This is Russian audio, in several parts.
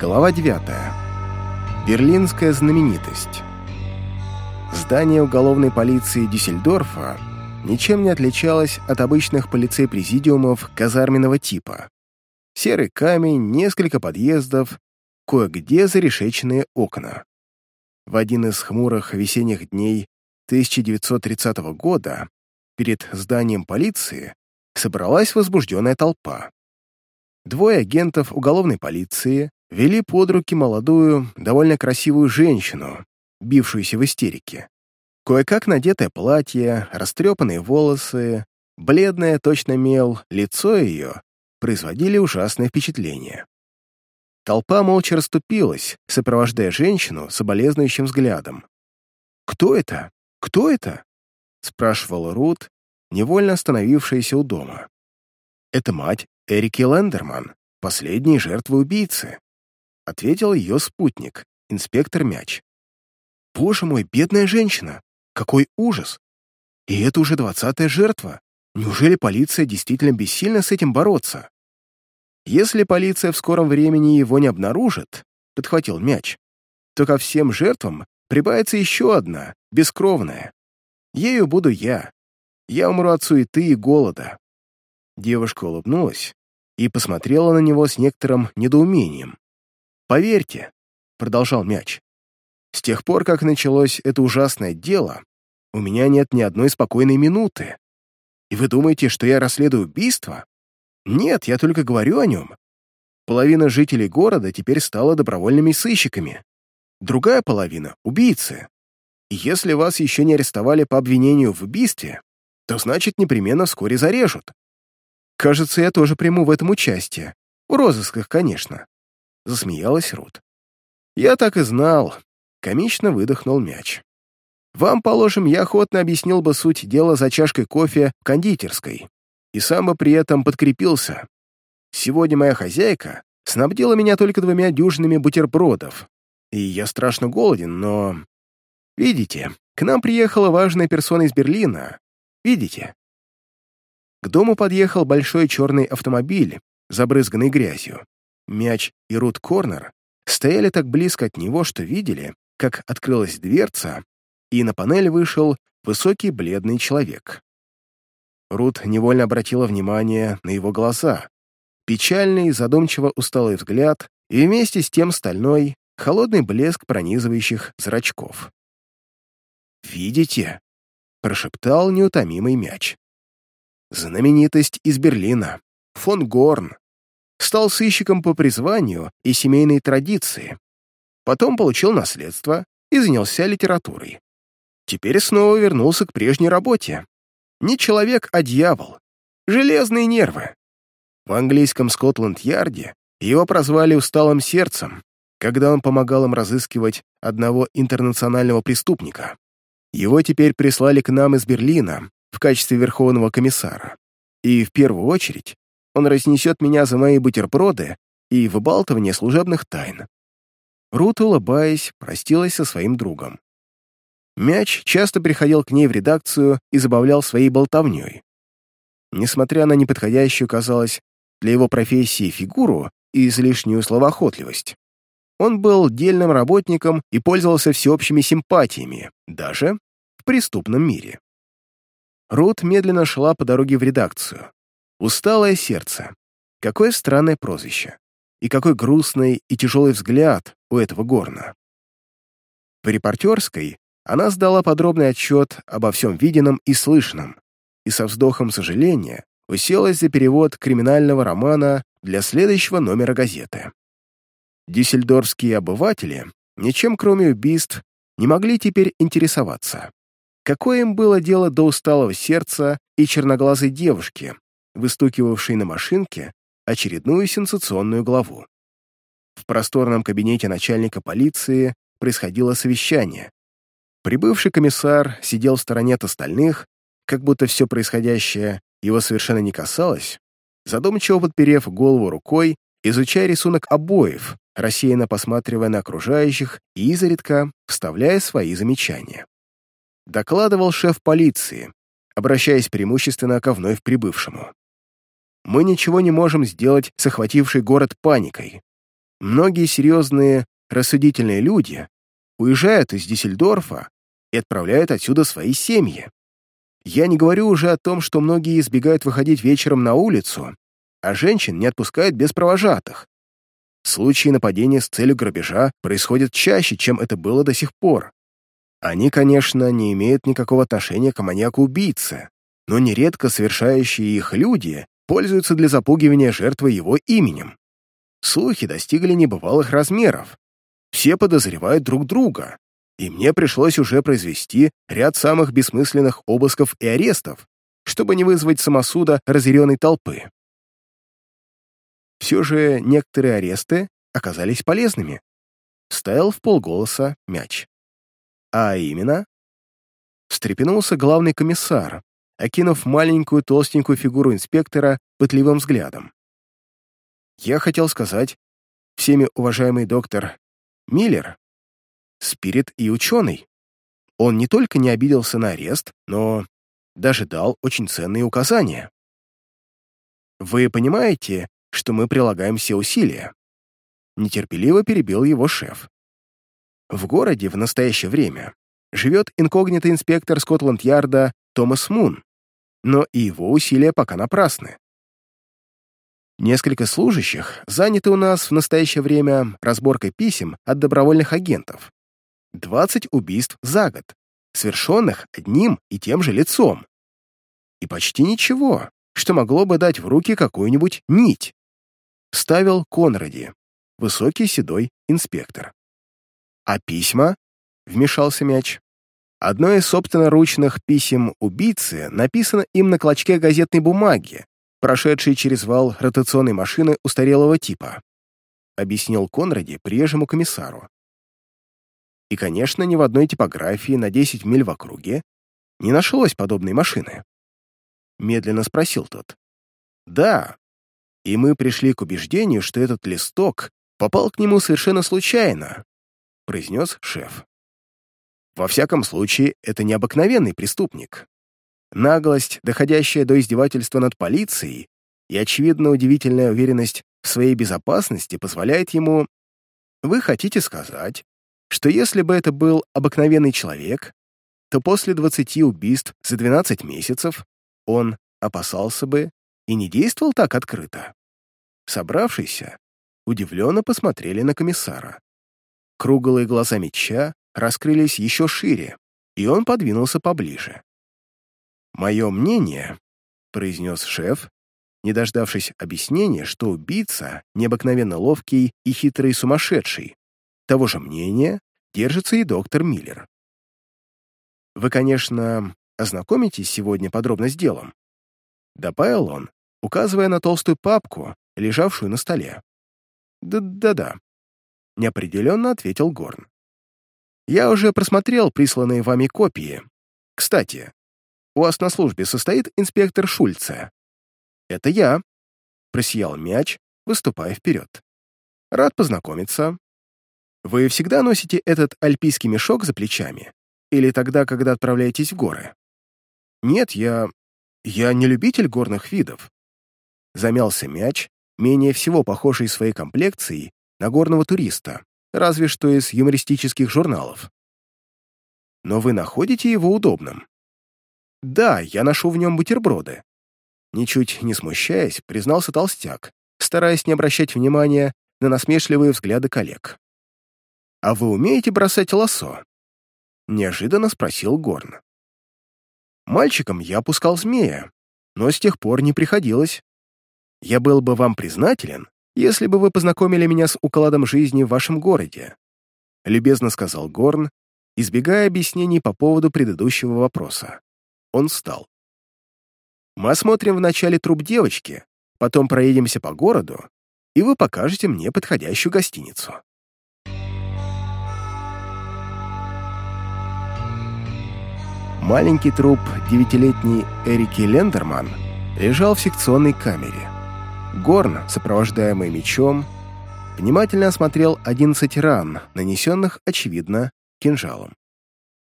Глава 9. Берлинская знаменитость. Здание уголовной полиции Дюссельдорфа ничем не отличалось от обычных полицей-президиумов казарменного типа. Серый камень, несколько подъездов, кое-где зарешеченные окна. В один из хмурых весенних дней 1930 года перед зданием полиции собралась возбужденная толпа. Двое агентов уголовной полиции вели под руки молодую, довольно красивую женщину, бившуюся в истерике. Кое-как надетое платье, растрепанные волосы, бледное, точно мел, лицо ее производили ужасное впечатление. Толпа молча расступилась, сопровождая женщину соболезнующим взглядом. «Кто это? Кто это?» — спрашивала Рут, невольно остановившаяся у дома. «Это мать Эрики Лендерман, последней жертвы убийцы», ответил ее спутник, инспектор Мяч. «Боже мой, бедная женщина! Какой ужас! И это уже двадцатая жертва! Неужели полиция действительно бессильна с этим бороться?» «Если полиция в скором времени его не обнаружит», — подхватил Мяч, «то ко всем жертвам прибавится еще одна, бескровная. Ею буду я. Я умру от суеты и голода». Девушка улыбнулась и посмотрела на него с некоторым недоумением. Поверьте, продолжал мяч, с тех пор, как началось это ужасное дело, у меня нет ни одной спокойной минуты. И вы думаете, что я расследую убийство? Нет, я только говорю о нем. Половина жителей города теперь стала добровольными сыщиками. Другая половина — убийцы. И если вас еще не арестовали по обвинению в убийстве, то значит непременно вскоре зарежут. Кажется, я тоже приму в этом участие. В розысках, конечно засмеялась Рут. «Я так и знал», — комично выдохнул мяч. «Вам, положим, я охотно объяснил бы суть дела за чашкой кофе в кондитерской, и сам бы при этом подкрепился. Сегодня моя хозяйка снабдила меня только двумя дюжинами бутербродов, и я страшно голоден, но... Видите, к нам приехала важная персона из Берлина. Видите?» К дому подъехал большой черный автомобиль, забрызганный грязью. Мяч и Рут Корнер стояли так близко от него, что видели, как открылась дверца, и на панель вышел высокий бледный человек. Рут невольно обратила внимание на его глаза, печальный, задумчиво усталый взгляд и вместе с тем стальной, холодный блеск пронизывающих зрачков. «Видите?» — прошептал неутомимый мяч. «Знаменитость из Берлина. Фон Горн стал сыщиком по призванию и семейной традиции. Потом получил наследство и занялся литературой. Теперь снова вернулся к прежней работе. Не человек, а дьявол. Железные нервы. В английском Скотланд-Ярде его прозвали «усталым сердцем», когда он помогал им разыскивать одного интернационального преступника. Его теперь прислали к нам из Берлина в качестве верховного комиссара. И в первую очередь он разнесет меня за мои бутерброды и выбалтывание служебных тайн. Рут, улыбаясь, простилась со своим другом. Мяч часто приходил к ней в редакцию и забавлял своей болтовней. Несмотря на неподходящую, казалось, для его профессии фигуру и излишнюю словоохотливость, он был дельным работником и пользовался всеобщими симпатиями, даже в преступном мире. Рут медленно шла по дороге в редакцию. Усталое сердце. Какое странное прозвище. И какой грустный и тяжелый взгляд у этого горна. В репортерской она сдала подробный отчет обо всем виденном и слышанном, и со вздохом сожаления уселась за перевод криминального романа для следующего номера газеты. Дюссельдорфские обыватели ничем кроме убийств не могли теперь интересоваться. Какое им было дело до усталого сердца и черноглазой девушки, выстукивавший на машинке очередную сенсационную главу. В просторном кабинете начальника полиции происходило совещание. Прибывший комиссар сидел в стороне от остальных, как будто все происходящее его совершенно не касалось, задумчиво подперев голову рукой, изучая рисунок обоев, рассеянно посматривая на окружающих и изредка вставляя свои замечания. Докладывал шеф полиции, обращаясь преимущественно ко вновь прибывшему мы ничего не можем сделать с охватившей город паникой. Многие серьезные, рассудительные люди уезжают из Диссельдорфа и отправляют отсюда свои семьи. Я не говорю уже о том, что многие избегают выходить вечером на улицу, а женщин не отпускают без провожатых. Случаи нападения с целью грабежа происходят чаще, чем это было до сих пор. Они, конечно, не имеют никакого отношения к маньяку-убийце, но нередко совершающие их люди пользуются для запугивания жертвы его именем. Слухи достигли небывалых размеров. Все подозревают друг друга, и мне пришлось уже произвести ряд самых бессмысленных обысков и арестов, чтобы не вызвать самосуда разъяренной толпы. Все же некоторые аресты оказались полезными. Вставил в полголоса мяч. А именно? Встрепенулся главный комиссар, окинув маленькую толстенькую фигуру инспектора пытливым взглядом. Я хотел сказать, всеми уважаемый доктор Миллер, спирит и ученый. Он не только не обиделся на арест, но даже дал очень ценные указания. Вы понимаете, что мы прилагаем все усилия. Нетерпеливо перебил его шеф. В городе в настоящее время живет инкогнито инспектор Скотланд-Ярда Томас Мун, но и его усилия пока напрасны. Несколько служащих заняты у нас в настоящее время разборкой писем от добровольных агентов. 20 убийств за год, совершенных одним и тем же лицом. И почти ничего, что могло бы дать в руки какую-нибудь нить ставил Конради, высокий седой инспектор. «А письма?» — вмешался мяч. Одно из собственноручных писем убийцы написано им на клочке газетной бумаги, прошедшей через вал ротационной машины устарелого типа, объяснил Конради прежнему комиссару. И, конечно, ни в одной типографии на 10 миль в округе не нашлось подобной машины. Медленно спросил тот. Да, и мы пришли к убеждению, что этот листок попал к нему совершенно случайно», — произнес шеф. «Во всяком случае, это необыкновенный преступник. Наглость, доходящая до издевательства над полицией, и, очевидно, удивительная уверенность в своей безопасности позволяет ему... Вы хотите сказать, что если бы это был обыкновенный человек, то после 20 убийств за 12 месяцев он опасался бы и не действовал так открыто? Собравшиеся удивленно посмотрели на комиссара. Круглые глаза меча раскрылись еще шире, и он подвинулся поближе. «Мое мнение», — произнес шеф, не дождавшись объяснения, что убийца необыкновенно ловкий и хитрый сумасшедший. Того же мнения держится и доктор Миллер. «Вы, конечно, ознакомитесь сегодня подробно с делом», — добавил он, указывая на толстую папку, лежавшую на столе. «Да-да-да», — неопределенно ответил Горн. «Я уже просмотрел присланные вами копии. Кстати, у вас на службе состоит инспектор Шульце?» «Это я», — просиял мяч, выступая вперед. «Рад познакомиться. Вы всегда носите этот альпийский мешок за плечами? Или тогда, когда отправляетесь в горы?» «Нет, я... я не любитель горных видов». Замялся мяч, менее всего похожий своей комплекцией на горного туриста, разве что из юмористических журналов. Но вы находите его удобным? Да, я ношу в нем бутерброды. Ничуть не смущаясь, признался толстяк, стараясь не обращать внимания на насмешливые взгляды коллег. «А вы умеете бросать лосо?» Неожиданно спросил Горн. Мальчиком я пускал змея, но с тех пор не приходилось. Я был бы вам признателен, если бы вы познакомили меня с укладом жизни в вашем городе», — любезно сказал Горн, избегая объяснений по поводу предыдущего вопроса. Он встал. «Мы осмотрим вначале труп девочки, потом проедемся по городу, и вы покажете мне подходящую гостиницу». Маленький труп девятилетней Эрики Лендерман лежал в секционной камере. Горн, сопровождаемый мечом, внимательно осмотрел 11 ран, нанесенных, очевидно, кинжалом.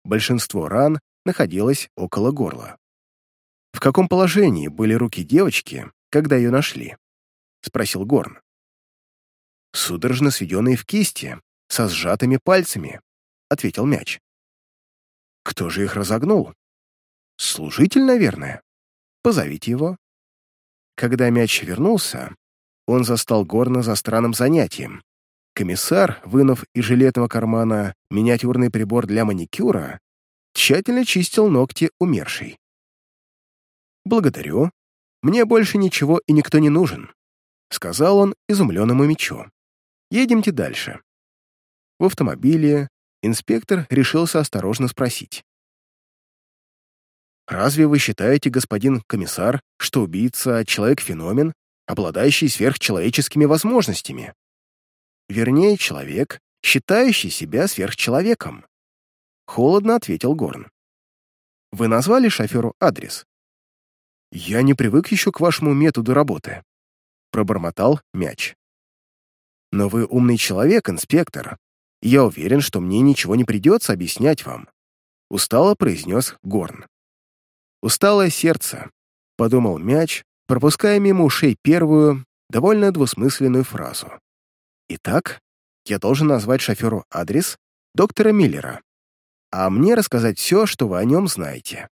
Большинство ран находилось около горла. «В каком положении были руки девочки, когда ее нашли?» — спросил Горн. судорожно сведенные в кисти, со сжатыми пальцами», — ответил мяч. «Кто же их разогнул?» «Служитель, наверное. Позовите его». Когда мяч вернулся, он застал Горна за странным занятием. Комиссар, вынув из жилетного кармана миниатюрный прибор для маникюра, тщательно чистил ногти умершей. «Благодарю. Мне больше ничего и никто не нужен», — сказал он изумленному мечу. «Едемте дальше». В автомобиле инспектор решился осторожно спросить. «Разве вы считаете, господин комиссар, что убийца — человек-феномен, обладающий сверхчеловеческими возможностями?» Вернее, человек, считающий себя сверхчеловеком. Холодно ответил Горн. Вы назвали шоферу адрес? Я не привык еще к вашему методу работы. Пробормотал мяч. Но вы умный человек, инспектор. Я уверен, что мне ничего не придется объяснять вам. Устало произнес Горн. Усталое сердце, подумал мяч, пропуская мимо ушей первую, довольно двусмысленную фразу. Итак, я должен назвать шоферу адрес доктора Миллера, а мне рассказать все, что вы о нем знаете.